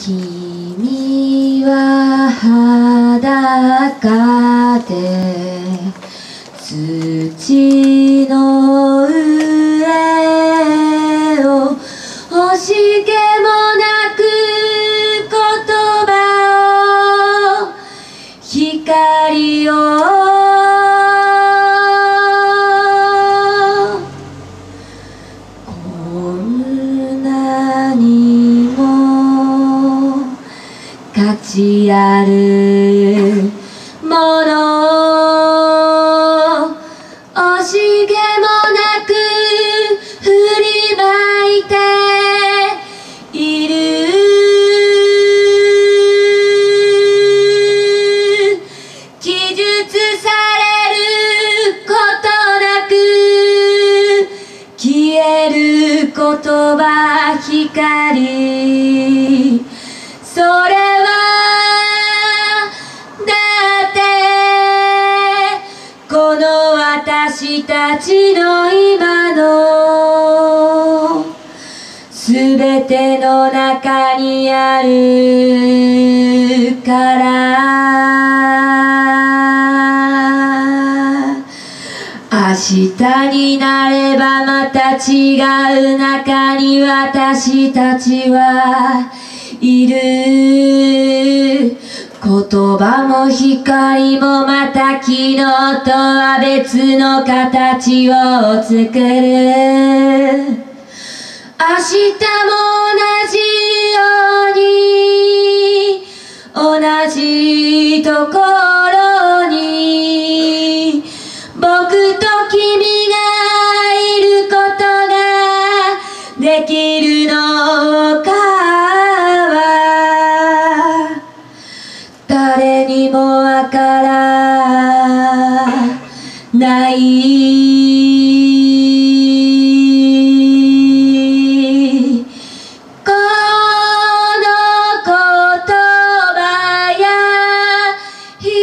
君は裸で土の上を惜しげもなく言葉を光を価値あるもの。惜しげもなく振りまいている。記述されることなく消える言葉光。それ私たちの今のすべての中にあるから。明日になればまた違う中に私たちはいる。言葉も光もまた昨日とは別の形を作る。明日も同じように同じところに。にもわからない。この言葉や光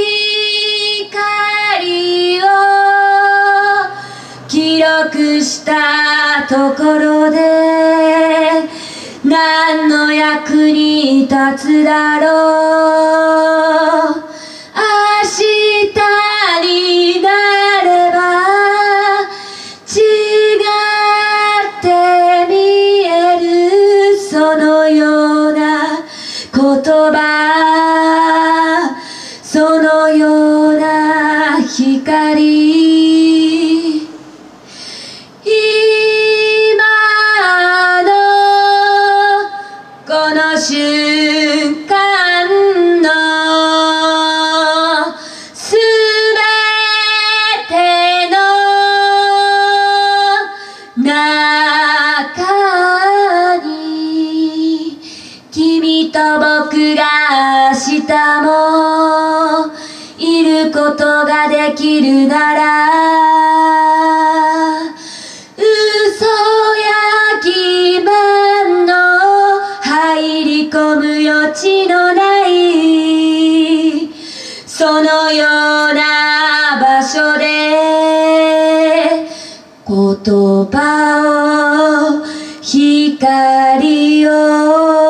を記録したところで何の役に立つだろう。葉と僕が明日もいることができるなら嘘や欺瞞の入り込む余地のないそのような場所で言葉を光を